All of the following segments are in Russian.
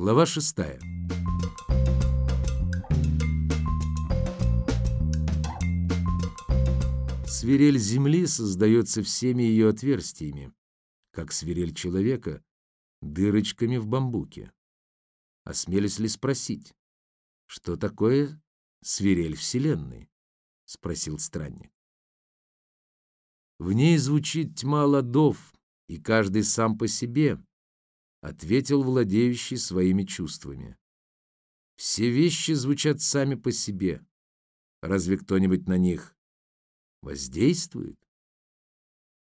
Глава шестая. Свирель Земли создается всеми ее отверстиями, как свирель человека дырочками в бамбуке. Осмелись ли спросить, что такое свирель Вселенной? — спросил странник. В ней звучит тьма ладов, и каждый сам по себе, — ответил владеющий своими чувствами. Все вещи звучат сами по себе. Разве кто-нибудь на них воздействует?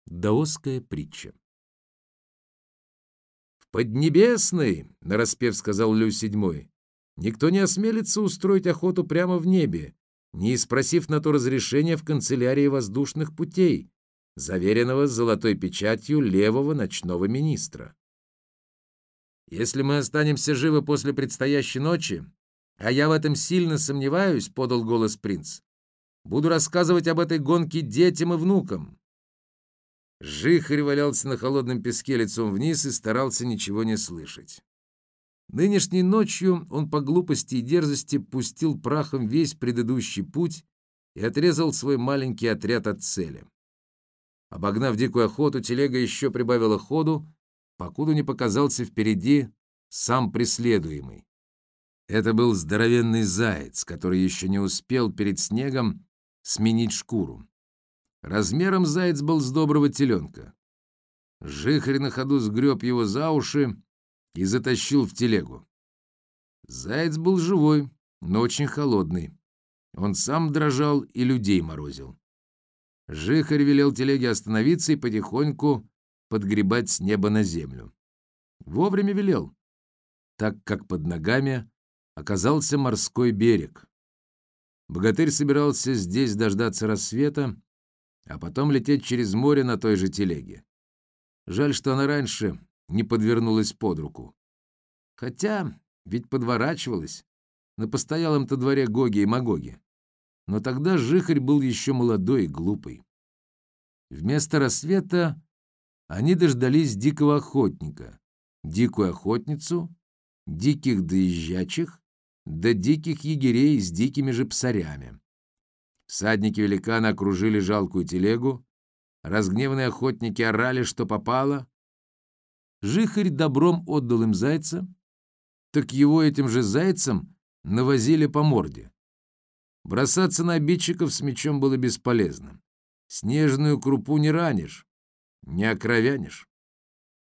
Даосская притча. «В Поднебесной, — нараспев сказал Лю седьмой, — никто не осмелится устроить охоту прямо в небе, не спросив на то разрешения в канцелярии воздушных путей, заверенного золотой печатью левого ночного министра. Если мы останемся живы после предстоящей ночи, а я в этом сильно сомневаюсь, — подал голос принц, — буду рассказывать об этой гонке детям и внукам. Жихарь валялся на холодном песке лицом вниз и старался ничего не слышать. Нынешней ночью он по глупости и дерзости пустил прахом весь предыдущий путь и отрезал свой маленький отряд от цели. Обогнав дикую охоту, телега еще прибавила ходу, покуда не показался впереди сам преследуемый. Это был здоровенный заяц, который еще не успел перед снегом сменить шкуру. Размером заяц был с доброго теленка. Жихарь на ходу сгреб его за уши и затащил в телегу. Заяц был живой, но очень холодный. Он сам дрожал и людей морозил. Жихарь велел телеге остановиться и потихоньку подгребать с неба на землю. Вовремя велел, так как под ногами оказался морской берег. Богатырь собирался здесь дождаться рассвета, а потом лететь через море на той же телеге. Жаль, что она раньше не подвернулась под руку. Хотя ведь подворачивалась на постоялом-то дворе Гоги и Магоги. Но тогда Жихарь был еще молодой и глупый. Вместо рассвета они дождались дикого охотника, дикую охотницу, диких доезжачих, да диких егерей с дикими же псарями. Всадники великана окружили жалкую телегу, разгневанные охотники орали, что попало. Жихарь добром отдал им зайца, так его этим же зайцем навозили по морде. Бросаться на обидчиков с мечом было бесполезно. Снежную крупу не ранишь, не окровянишь.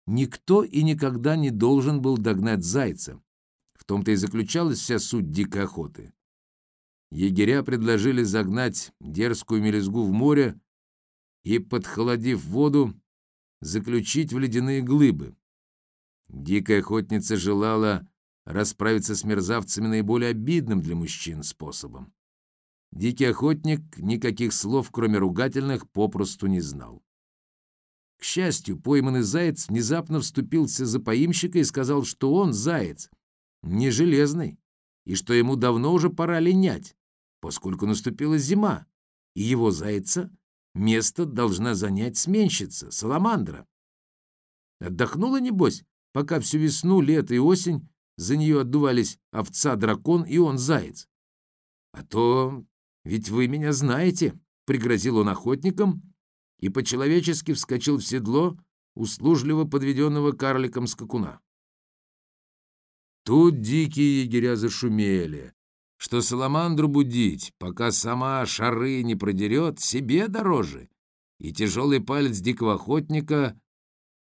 Никто и никогда не должен был догнать зайца. В том-то и заключалась вся суть дикой охоты. Егеря предложили загнать дерзкую мелезгу в море и, подхолодив воду, заключить в ледяные глыбы. Дикая охотница желала расправиться с мерзавцами наиболее обидным для мужчин способом. Дикий охотник никаких слов, кроме ругательных, попросту не знал. К счастью, пойманный заяц внезапно вступился за поимщика и сказал, что он, заяц, не железный, и что ему давно уже пора линять, поскольку наступила зима, и его зайца место должна занять сменщица, саламандра. Отдохнула, небось, пока всю весну, лето и осень за нее отдувались овца-дракон и он заяц. А то ведь вы меня знаете, — пригрозил он охотникам, и по-человечески вскочил в седло услужливо подведенного карликом скакуна. Тут дикие егеря зашумели, что саламандру будить, пока сама шары не продерет, себе дороже, и тяжелый палец дикого охотника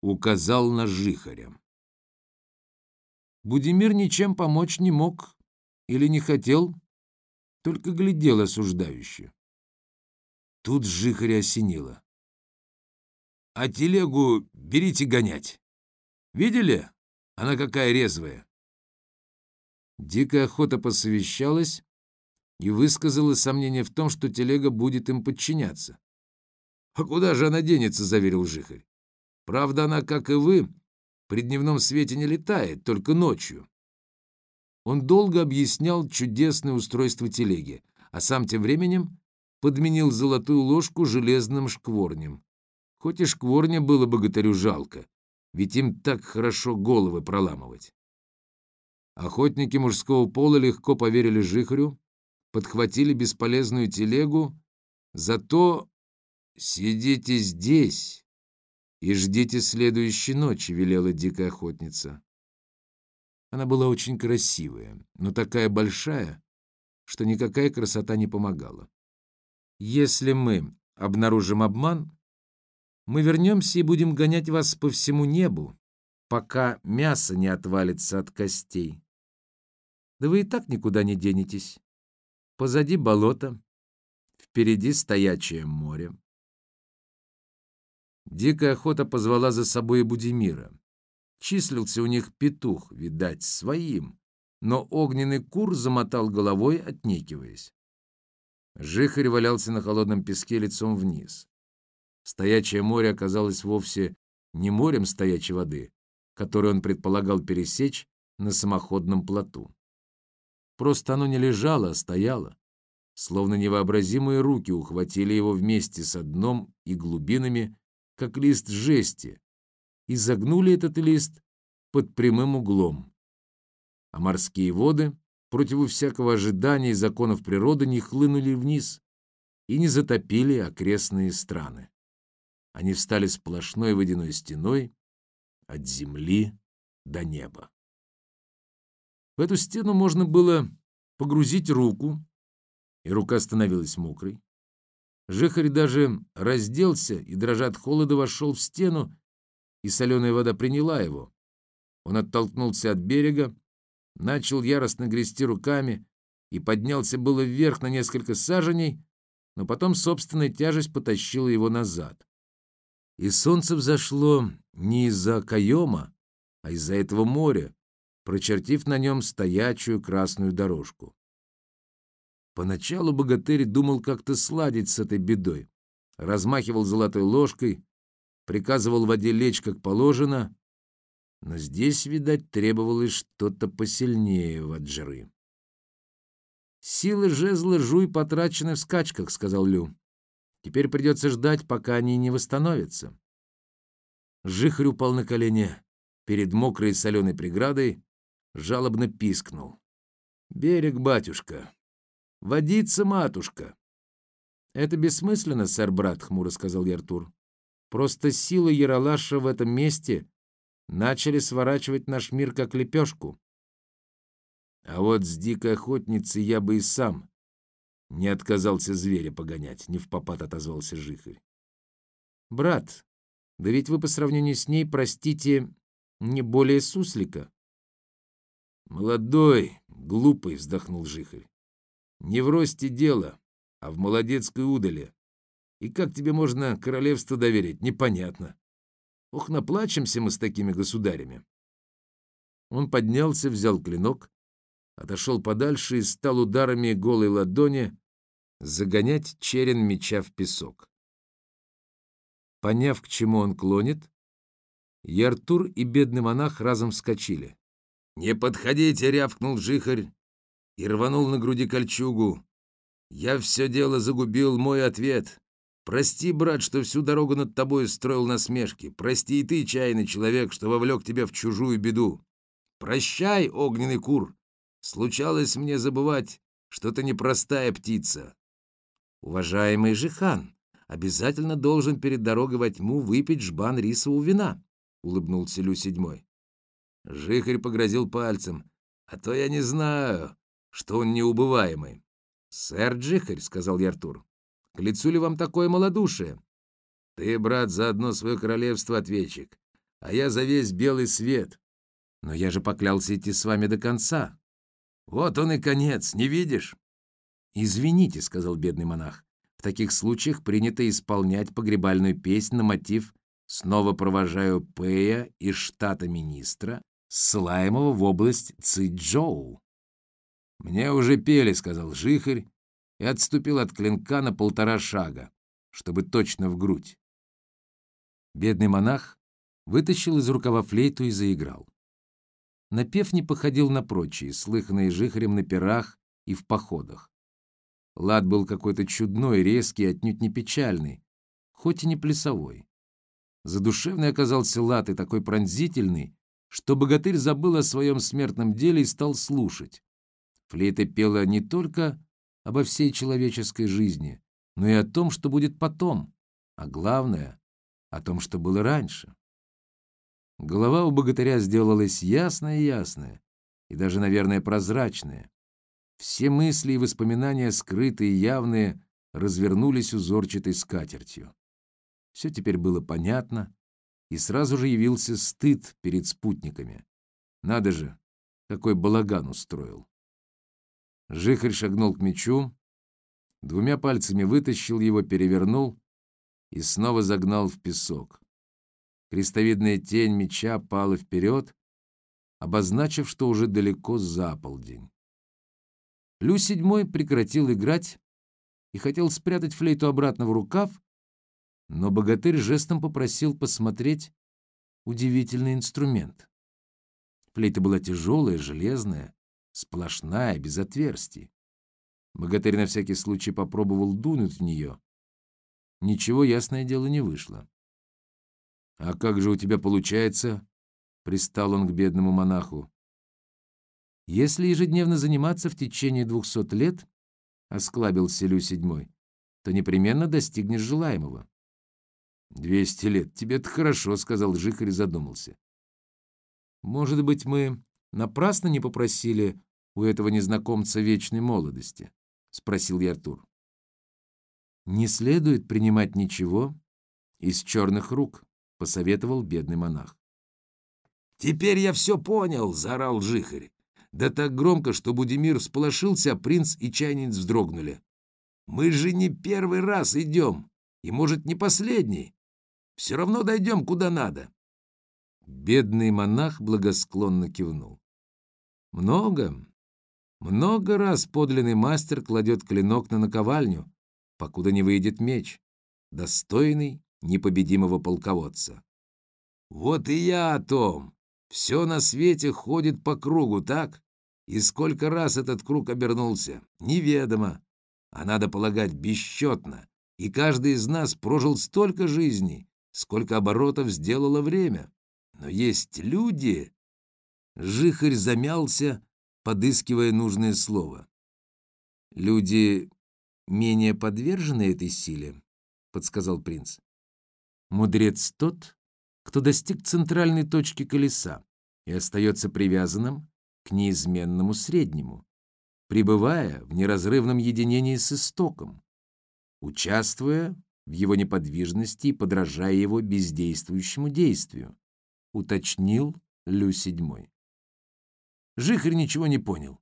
указал на жихаря. Будимир ничем помочь не мог или не хотел, только глядел осуждающе. Тут жихаря осенило а телегу берите гонять. Видели? Она какая резвая. Дикая охота посовещалась и высказала сомнение в том, что телега будет им подчиняться. «А куда же она денется?» — заверил Жихарь. «Правда, она, как и вы, при дневном свете не летает, только ночью». Он долго объяснял чудесное устройство телеги, а сам тем временем подменил золотую ложку железным шкворнем. Хоть и шкворня было богатырю жалко, ведь им так хорошо головы проламывать. Охотники мужского пола легко поверили Жихарю, подхватили бесполезную телегу, зато «сидите здесь и ждите следующей ночи», — велела дикая охотница. Она была очень красивая, но такая большая, что никакая красота не помогала. «Если мы обнаружим обман, мы вернемся и будем гонять вас по всему небу, пока мясо не отвалится от костей. Да вы и так никуда не денетесь. Позади болото, впереди стоячее море. Дикая охота позвала за собой и Будимира. Числился у них петух, видать, своим, но огненный кур замотал головой, отнекиваясь. Жихарь валялся на холодном песке лицом вниз. Стоячее море оказалось вовсе не морем стоячей воды, который он предполагал пересечь на самоходном плоту. Просто оно не лежало, а стояло, словно невообразимые руки ухватили его вместе с дном и глубинами, как лист жести, и загнули этот лист под прямым углом. А морские воды, против всякого ожидания и законов природы, не хлынули вниз и не затопили окрестные страны. Они встали сплошной водяной стеной, от земли до неба. В эту стену можно было погрузить руку, и рука становилась мокрой. Жихарь даже разделся и, дрожа от холода, вошел в стену, и соленая вода приняла его. Он оттолкнулся от берега, начал яростно грести руками и поднялся было вверх на несколько саженей, но потом собственная тяжесть потащила его назад. И солнце взошло не из-за Каема, а из-за этого моря, прочертив на нем стоячую красную дорожку. Поначалу богатырь думал как-то сладить с этой бедой, размахивал золотой ложкой, приказывал воде лечь как положено, но здесь, видать, требовалось что-то посильнее ваджры. «Силы жезла жуй потрачены в скачках», — сказал Лю. Теперь придется ждать, пока они не восстановятся. Жихарь упал на колени перед мокрой соленой преградой, жалобно пискнул. «Берег, батюшка! Водица, матушка!» «Это бессмысленно, сэр-брат», — хмуро сказал Яртур. «Просто силы Яралаша в этом месте начали сворачивать наш мир как лепешку. А вот с дикой охотницей я бы и сам не отказался зверя погонять, не в попад отозвался Жихарь. Брат, да ведь вы по сравнению с ней, простите, не более суслика. Молодой, глупый, вздохнул Жихарь. Не в росте дело, а в молодецкой удале. И как тебе можно королевство доверить, непонятно. Ох, наплачемся мы с такими государями. Он поднялся, взял клинок, отошел подальше и стал ударами голой ладони загонять черен меча в песок. Поняв, к чему он клонит, Яртур и бедный монах разом вскочили. «Не подходите!» — рявкнул жихарь и рванул на груди кольчугу. «Я все дело загубил, мой ответ. Прости, брат, что всю дорогу над тобой строил насмешки. Прости и ты, чайный человек, что вовлек тебя в чужую беду. Прощай, огненный кур. Случалось мне забывать, что ты непростая птица. Уважаемый Жихан, обязательно должен перед дорогой во тьму выпить жбан рисового вина, улыбнулся Лю седьмой. Жихарь погрозил пальцем. А то я не знаю, что он неубываемый. Сэр Джихарь, сказал Яртур, к лицу ли вам такое малодушие? Ты, брат, за одно свое королевство ответчик, а я за весь белый свет. Но я же поклялся идти с вами до конца. Вот он и конец, не видишь? Извините, сказал бедный монах. В таких случаях принято исполнять погребальную песнь на мотив «Снова провожаю Пэя из штата министра, ссылаемого в область Цзэчжоу». «Мне уже пели», — сказал жихарь, и отступил от клинка на полтора шага, чтобы точно в грудь. Бедный монах вытащил из рукава флейту и заиграл. Напев не походил на прочие, слыханные жихарем на пирах и в походах. Лад был какой-то чудной, резкий, отнюдь не печальный, хоть и не плясовой. Задушевный оказался лад и такой пронзительный, что богатырь забыл о своем смертном деле и стал слушать. Флейта пела не только обо всей человеческой жизни, но и о том, что будет потом, а главное — о том, что было раньше. Голова у богатыря сделалась ясная-ясная и даже, наверное, прозрачная. Все мысли и воспоминания, скрытые и явные, развернулись узорчатой скатертью. Все теперь было понятно, и сразу же явился стыд перед спутниками. Надо же, какой балаган устроил. Жихарь шагнул к мечу, двумя пальцами вытащил его, перевернул и снова загнал в песок. Крестовидная тень меча пала вперед, обозначив, что уже далеко за полдень. Лю седьмой прекратил играть и хотел спрятать флейту обратно в рукав, но богатырь жестом попросил посмотреть удивительный инструмент. Флейта была тяжелая, железная, сплошная, без отверстий. Богатырь на всякий случай попробовал дунуть в нее. Ничего, ясное дело, не вышло. «А как же у тебя получается?» — пристал он к бедному монаху. «Если ежедневно заниматься в течение двухсот лет, — осклабился Лю седьмой, — то непременно достигнешь желаемого». «Двести лет. Тебе-то хорошо», — сказал Жихарь и задумался. «Может быть, мы напрасно не попросили у этого незнакомца вечной молодости?» — спросил я Артур. «Не следует принимать ничего из черных рук», — посоветовал бедный монах. «Теперь я все понял!» — заорал Жихарь. Да так громко, что Будимир всполошился, а принц и чайниц вздрогнули. «Мы же не первый раз идем, и, может, не последний. Все равно дойдем куда надо». Бедный монах благосклонно кивнул. «Много, много раз подлинный мастер кладет клинок на наковальню, покуда не выйдет меч, достойный непобедимого полководца. Вот и я о том. Все на свете ходит по кругу, так? И сколько раз этот круг обернулся, неведомо. А надо полагать, бесчетно. И каждый из нас прожил столько жизней, сколько оборотов сделало время. Но есть люди... Жихарь замялся, подыскивая нужное слово. «Люди менее подвержены этой силе», — подсказал принц. Мудрец тот, кто достиг центральной точки колеса и остается привязанным к неизменному среднему, пребывая в неразрывном единении с истоком, участвуя в его неподвижности и подражая его бездействующему действию, уточнил Лю седьмой. Жихарь ничего не понял.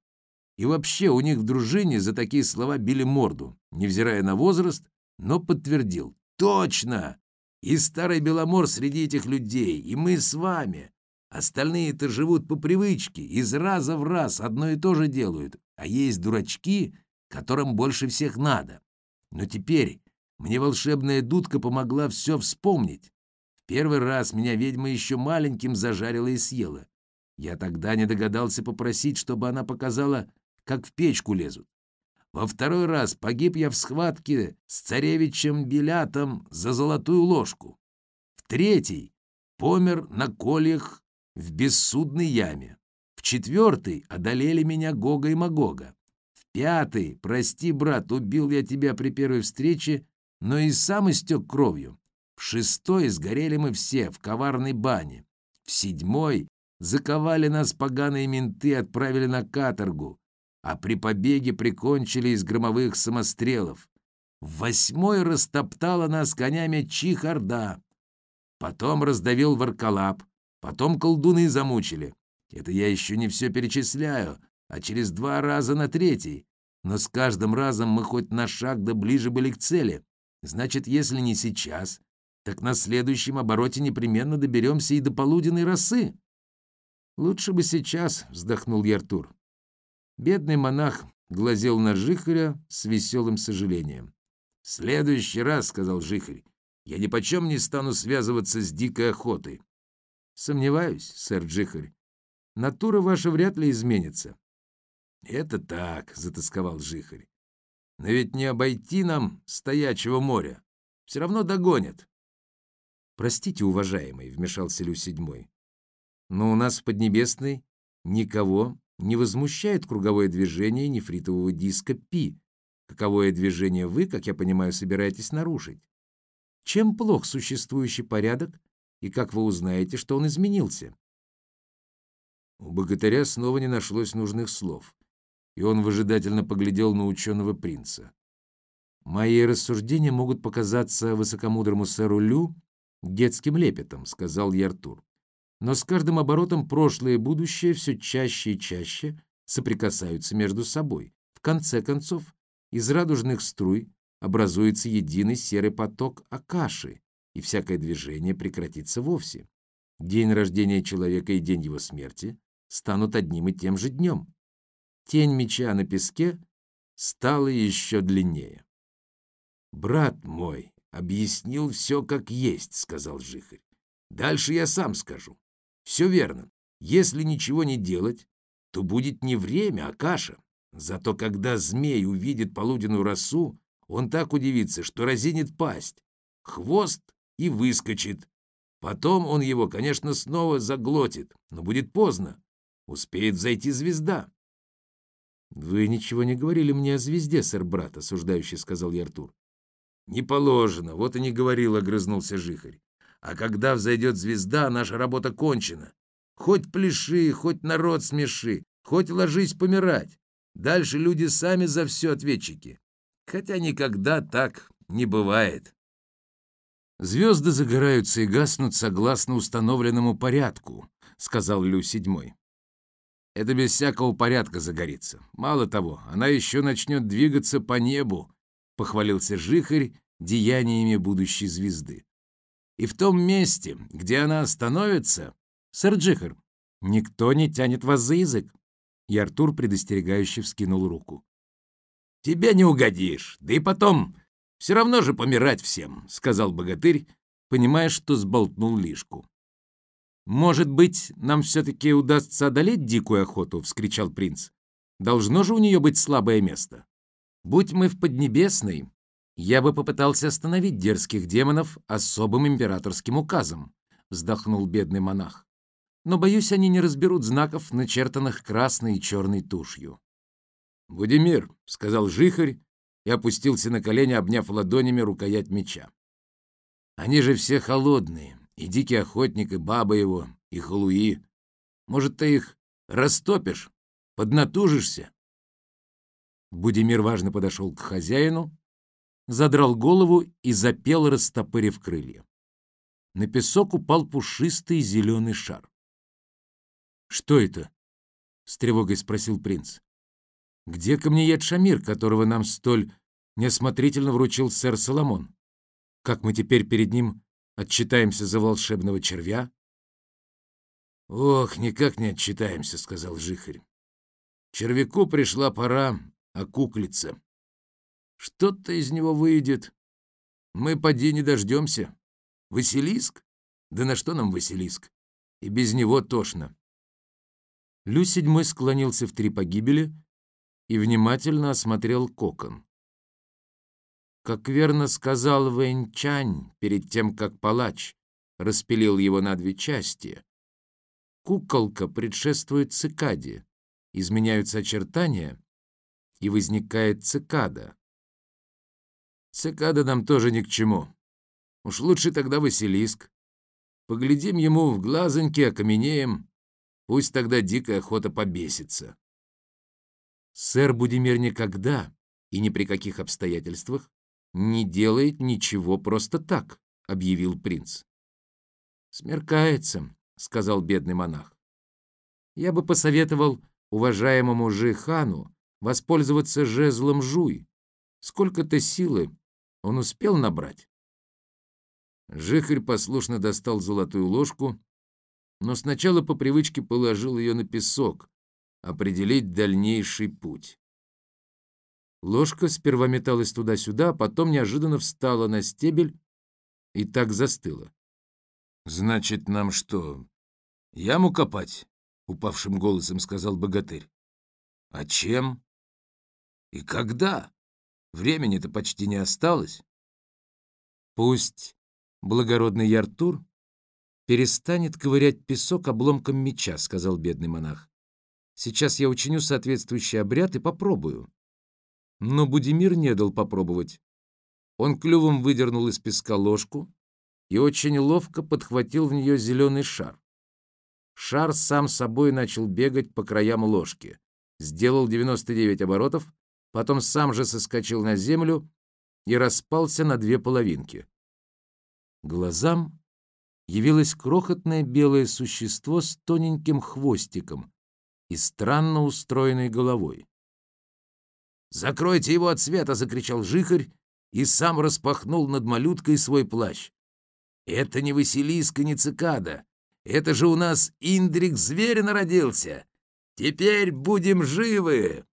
И вообще у них в дружине за такие слова били морду, невзирая на возраст, но подтвердил. «Точно! И старый Беломор среди этих людей, и мы с вами. Остальные-то живут по привычке, из раза в раз одно и то же делают, а есть дурачки, которым больше всех надо. Но теперь мне волшебная дудка помогла все вспомнить. В первый раз меня ведьма еще маленьким зажарила и съела. Я тогда не догадался попросить, чтобы она показала, как в печку лезут. Во второй раз погиб я в схватке с царевичем Белятом за золотую ложку. В третий помер на кольях в бессудной яме. В четвертый одолели меня Гога и Магога. В пятый, прости, брат, убил я тебя при первой встрече, но и сам истек кровью. В шестой сгорели мы все в коварной бане. В седьмой заковали нас поганые менты и отправили на каторгу а при побеге прикончили из громовых самострелов. Восьмой растоптала нас конями Чихарда. Потом раздавил Варкалап, потом колдуны замучили. Это я еще не все перечисляю, а через два раза на третий. Но с каждым разом мы хоть на шаг да ближе были к цели. Значит, если не сейчас, так на следующем обороте непременно доберемся и до полуденной росы. Лучше бы сейчас, вздохнул Яртур. Бедный монах глазел на Жихаря с веселым сожалением. «В следующий раз, — сказал Жихарь, — я ни почем не стану связываться с дикой охотой». «Сомневаюсь, сэр Джихарь. Натура ваша вряд ли изменится». «Это так», — затасковал Жихарь. «Но ведь не обойти нам стоячего моря. Все равно догонят». «Простите, уважаемый», — вмешался Лю седьмой. Но у нас в Поднебесной никого не возмущает круговое движение нефритового диска Пи, каковое движение вы, как я понимаю, собираетесь нарушить. Чем плох существующий порядок, и как вы узнаете, что он изменился? У богатыря снова не нашлось нужных слов, и он выжидательно поглядел на ученого принца. «Мои рассуждения могут показаться высокомудрому сэру Лю детским лепетом», — сказал я Артур. «Но с каждым оборотом прошлое и будущее все чаще и чаще соприкасаются между собой. В конце концов, из радужных струй образуется единый серый поток Акаши, и всякое движение прекратится вовсе. День рождения человека и день его смерти станут одним и тем же днем. Тень меча на песке стала еще длиннее. «Брат мой объяснил все как есть», — сказал Жихарь. «Дальше я сам скажу. Все верно. Если ничего не делать, то будет не время, а каша. Зато когда змей увидит полуденную росу, он так удивится, что разинет пасть, хвост и выскочит. Потом он его, конечно, снова заглотит, но будет поздно. Успеет зайти звезда. «Вы ничего не говорили мне о звезде, сэр брат», — осуждающий сказал я Артур. «Не положено, вот и не говорил», — огрызнулся Жихарь. «А когда взойдет звезда, наша работа кончена. Хоть пляши, хоть народ смеши, хоть ложись помирать. Дальше люди сами за все ответчики хотя никогда так не бывает. «Звезды загораются и гаснут согласно установленному порядку», — сказал Лю седьмой. «Это без всякого порядка загорится. Мало того, она еще начнет двигаться по небу», — похвалился Жихарь деяниями будущей звезды. «И в том месте, где она остановится...» «Сэр Джихар, никто не тянет вас за язык!» И Артур предостерегающе вскинул руку. «Тебе не угодишь, да и потом все равно же помирать всем», — сказал богатырь, понимая, что сболтнул лишку. «Может быть, нам все-таки удастся одолеть дикую охоту?» — вскричал принц. «Должно же у нее быть слабое место. Будь мы в Поднебесной, я бы попытался остановить дерзких демонов особым императорским указом», — вздохнул бедный монах. «Но, боюсь, они не разберут знаков, начертанных красной и черной тушью. «Будимир», — сказал Жихарь и опустился на колени, обняв ладонями рукоять меча. «Они же все холодные, и дикий охотник, и баба его, и халуи. Может, ты их растопишь, поднатужишься?» Будимир важно подошел к хозяину, задрал голову и запел, растопырив крылья. На песок упал пушистый зеленый шар. «Что это?» — с тревогой спросил принц. Где камнеед Шамир, которого нам столь неосмотрительно вручил сэр Соломон? Как мы теперь перед ним отчитаемся за волшебного червя? «Ох, никак не отчитаемся», — сказал Жихарь. «Червяку пришла пора окуклиться. Что-то из него выйдет. Мы поди не дождемся. Василиск? Да на что нам Василиск? И без него тошно». Лю седьмой склонился в три погибели и внимательно осмотрел кокон. Как верно сказал Вэнь Чань перед тем, как палач распилил его на две части, куколка предшествует цикаде, изменяются очертания, и возникает цикада. Цикада нам тоже ни к чему. Уж лучше тогда Василиск. Поглядим ему в глазоньки, окаменеем, пусть тогда дикая охота побесится. Сэр Будимир никогда и ни при каких обстоятельствах не делает ничего просто так, объявил принц. Смеркается, сказал бедный монах. Я бы посоветовал уважаемому Жихану воспользоваться жезлом Жуй. Сколько-то силы он успел набрать. Жихарь послушно достал золотую ложку, но сначала по привычке положил ее на песок, определить дальнейший путь. Ложка сперва металась туда-сюда, а потом неожиданно встала на стебель и так застыла. «Значит, нам что, яму копать?» — упавшим голосом сказал богатырь. «А чем? И когда? Времени-то почти не осталось. Пусть благородный Яртур перестанет ковырять песок обломком меча», — сказал бедный монах. «Сейчас я учиню соответствующий обряд и попробую». Но Будимир не дал попробовать. Он клювом выдернул из песка ложку и очень ловко подхватил в нее зеленый шар. Шар сам собой начал бегать по краям ложки, сделал 99 оборотов, потом сам же соскочил на землю и распался на две половинки. Глазам явилось крохотное белое существо с тоненьким хвостиком и странно устроенной головой. «Закройте его от света!» — закричал жихарь и сам распахнул над малюткой свой плащ. «Это не Василиска, не цикада. Это же у нас Индрик зверь народился. Теперь будем живы!»